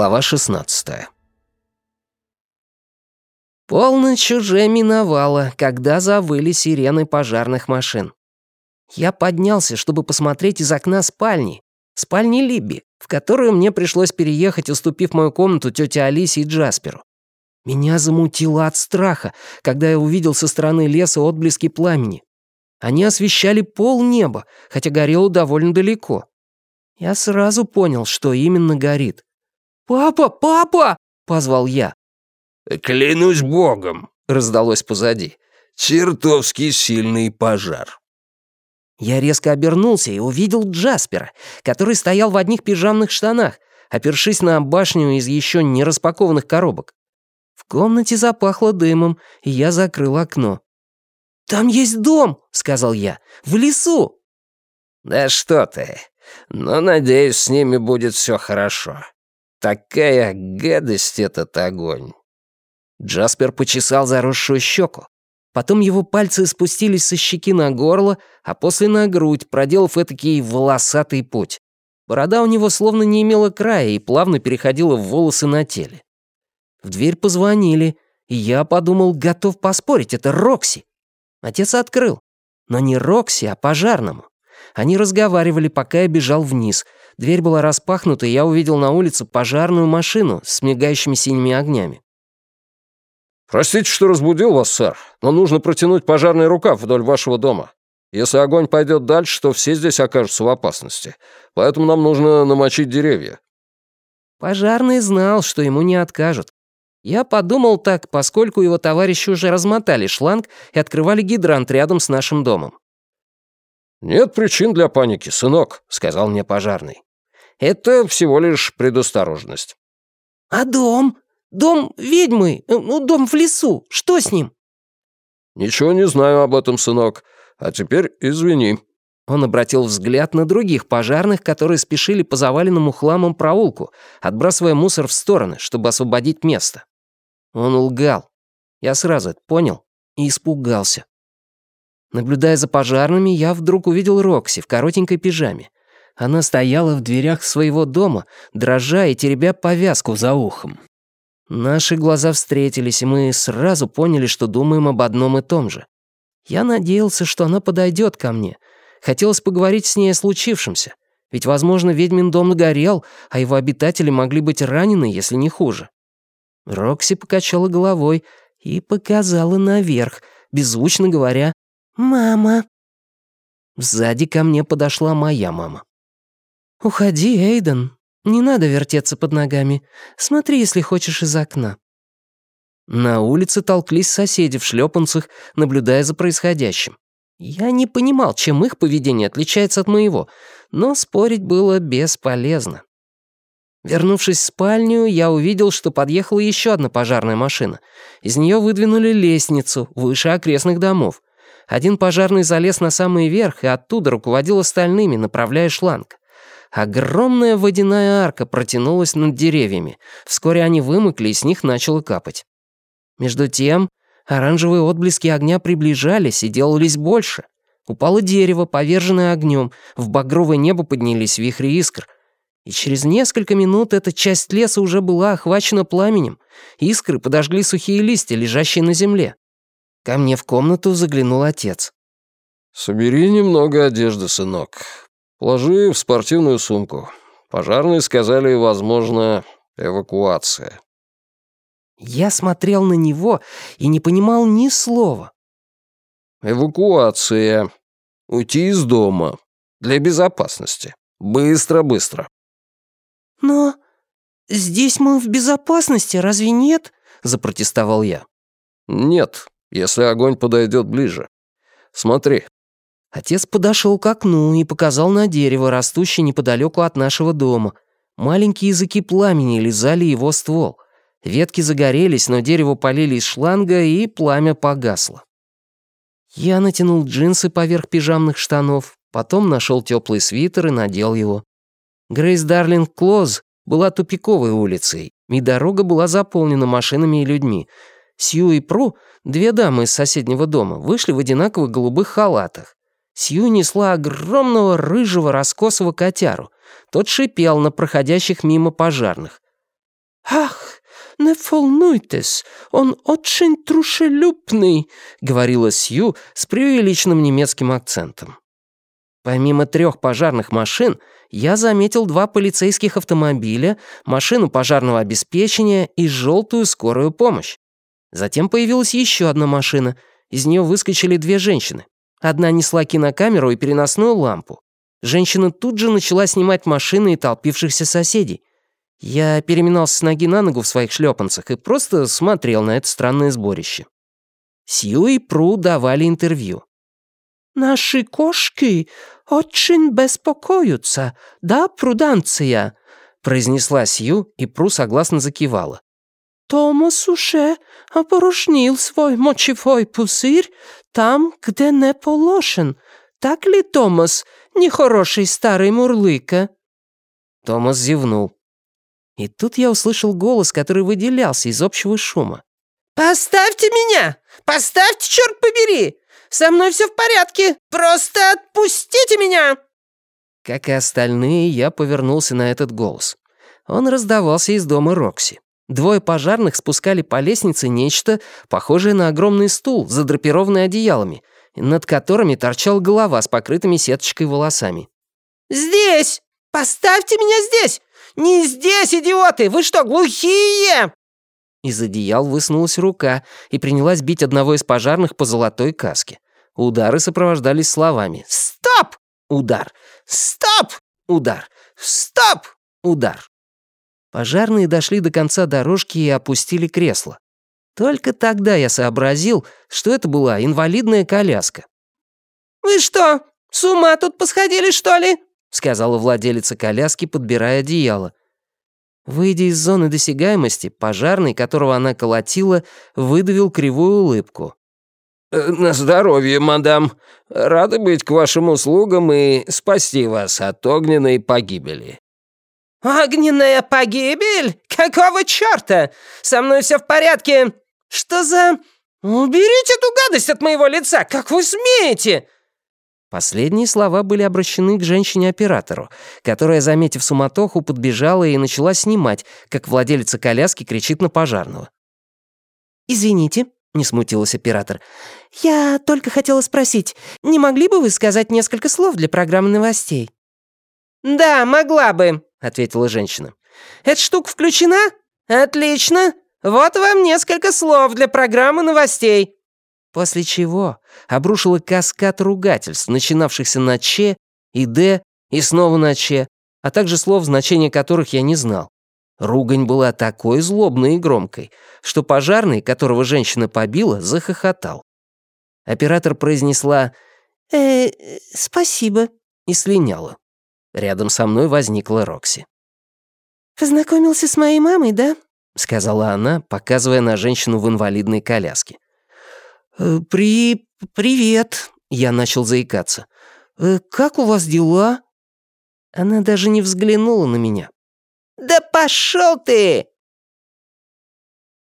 Глава 16 Полночь уже миновала, когда завыли сирены пожарных машин. Я поднялся, чтобы посмотреть из окна спальни, спальни Либби, в которую мне пришлось переехать, уступив мою комнату тете Алисе и Джасперу. Меня замутило от страха, когда я увидел со стороны леса отблески пламени. Они освещали пол неба, хотя горело довольно далеко. Я сразу понял, что именно горит. «Папа, папа!» — позвал я. «Клянусь богом!» — раздалось позади. «Чертовски сильный пожар!» Я резко обернулся и увидел Джаспера, который стоял в одних пижамных штанах, опершись на башню из еще не распакованных коробок. В комнате запахло дымом, и я закрыл окно. «Там есть дом!» — сказал я. «В лесу!» «Да что ты! Но, надеюсь, с ними будет все хорошо. Такая гадость этот огонь!» Джаспер почесал заросшую щеку. Потом его пальцы спустились со щеки на горло, а после на грудь, проделав этакий волосатый путь. Борода у него словно не имела края и плавно переходила в волосы на теле. В дверь позвонили, и я подумал, готов поспорить, это Рокси. Отец открыл. Но не Рокси, а пожарному. Они разговаривали, пока я бежал вниз. Дверь была распахнута, и я увидел на улице пожарную машину с мигающими синими огнями. «Простите, что разбудил вас, сэр, но нужно протянуть пожарный рукав вдоль вашего дома. Если огонь пойдет дальше, то все здесь окажутся в опасности. Поэтому нам нужно намочить деревья». Пожарный знал, что ему не откажут. Я подумал так, поскольку его товарищи уже размотали шланг и открывали гидрант рядом с нашим домом. «Нет причин для паники, сынок», — сказал мне пожарный. «Это всего лишь предосторожность». «А дом?» Дом ведьмы, э, ну, дом в лесу. Что с ним?» «Ничего не знаю об этом, сынок. А теперь извини». Он обратил взгляд на других пожарных, которые спешили по заваленному хламом проулку, отбрасывая мусор в стороны, чтобы освободить место. Он лгал. Я сразу это понял и испугался. Наблюдая за пожарными, я вдруг увидел Рокси в коротенькой пижаме. Она стояла в дверях своего дома, дрожа и теребя повязку за ухом. Наши глаза встретились, и мы сразу поняли, что думаем об одном и том же. Я надеялся, что она подойдет ко мне. Хотелось поговорить с ней о случившемся. Ведь, возможно, ведьмин дом горел, а его обитатели могли быть ранены, если не хуже. Рокси покачала головой и показала наверх, беззвучно говоря «Мама». Сзади ко мне подошла моя мама. «Уходи, Эйден, не надо вертеться под ногами. Смотри, если хочешь, из окна». На улице толклись соседи в шлепанцах, наблюдая за происходящим. Я не понимал, чем их поведение отличается от моего, но спорить было бесполезно. Вернувшись в спальню, я увидел, что подъехала еще одна пожарная машина. Из нее выдвинули лестницу выше окрестных домов. Один пожарный залез на самый верх и оттуда руководил остальными, направляя шланг. Огромная водяная арка протянулась над деревьями. Вскоре они вымыкли, и с них начало капать. Между тем, оранжевые отблески огня приближались и делались больше. Упало дерево, поверженное огнем, в багровое небо поднялись вихри искр. И через несколько минут эта часть леса уже была охвачена пламенем. Искры подожгли сухие листья, лежащие на земле. Ко мне в комнату заглянул отец. «Собери немного одежды, сынок. Положи в спортивную сумку. Пожарные сказали, возможно, эвакуация. Я смотрел на него и не понимал ни слова. Эвакуация. Уйти из дома. Для безопасности. Быстро-быстро. Но здесь мы в безопасности, разве нет? Запротестовал я. Нет, если огонь подойдет ближе. Смотри, Отец подошел к окну и показал на дерево, растущее неподалеку от нашего дома. Маленькие языки пламени лизали его ствол. Ветки загорелись, но дерево полили из шланга, и пламя погасло. Я натянул джинсы поверх пижамных штанов, потом нашел теплый свитер и надел его. Грейс Дарлинг Клоз была тупиковой улицей, и дорога была заполнена машинами и людьми. Сью и Пру, две дамы из соседнего дома, вышли в одинаковых голубых халатах. Сью несла огромного рыжего раскосого котяру. Тот шипел на проходящих мимо пожарных. «Ах, не волнуйтесь, он очень трушелюбный», — говорила Сью с преувеличенным немецким акцентом. Помимо трех пожарных машин, я заметил два полицейских автомобиля, машину пожарного обеспечения и желтую скорую помощь. Затем появилась еще одна машина. Из нее выскочили две женщины. Одна несла кинокамеру и переносную лампу. Женщина тут же начала снимать машины и толпившихся соседей. Я переминался с ноги на ногу в своих шлепанцах и просто смотрел на это странное сборище. Сью и Пру давали интервью. «Наши кошки очень беспокоятся, да, Пруданция?» произнесла Сью, и Пру согласно закивала. «Томас уже опорожнил свой мочевой пузырь там, где не положен. Так ли, Томас, нехороший старый мурлыка?» Томас зевнул. И тут я услышал голос, который выделялся из общего шума. «Поставьте меня! Поставьте, черт побери! Со мной все в порядке! Просто отпустите меня!» Как и остальные, я повернулся на этот голос. Он раздавался из дома Рокси. Двое пожарных спускали по лестнице нечто, похожее на огромный стул, задрапированный одеялами, над которыми торчала голова с покрытыми сеточкой волосами. «Здесь! Поставьте меня здесь! Не здесь, идиоты! Вы что, глухие?» Из одеял высунулась рука и принялась бить одного из пожарных по золотой каске. Удары сопровождались словами «Стоп!» — удар. «Стоп!» — удар. «Стоп!» — удар. Пожарные дошли до конца дорожки и опустили кресло. Только тогда я сообразил, что это была инвалидная коляска. «Вы что, с ума тут посходили, что ли?» — сказала владелица коляски, подбирая одеяло. Выйдя из зоны досягаемости, пожарный, которого она колотила, выдавил кривую улыбку. «Э, «На здоровье, мадам. Рады быть к вашим услугам и спасти вас от огненной погибели». «Огненная погибель? Какого чёрта? Со мной всё в порядке. Что за... Уберите эту гадость от моего лица, как вы смеете!» Последние слова были обращены к женщине-оператору, которая, заметив суматоху, подбежала и начала снимать, как владелица коляски кричит на пожарного. «Извините», — не смутилась оператор. «Я только хотела спросить, не могли бы вы сказать несколько слов для программы новостей?» «Да, могла бы», — ответила женщина. «Эта штука включена? Отлично. Вот вам несколько слов для программы новостей». После чего обрушила каскад ругательств, начинавшихся на «че» и «д» и снова на «че», а также слов, значения которых я не знал. Ругань была такой злобной и громкой, что пожарный, которого женщина побила, захохотал. Оператор произнесла «Э, спасибо» и слиняла. Рядом со мной возникла Рокси. «Познакомился с моей мамой, да?» — сказала она, показывая на женщину в инвалидной коляске. Э, «При... привет», — я начал заикаться. «Э, «Как у вас дела?» Она даже не взглянула на меня. «Да пошел ты!»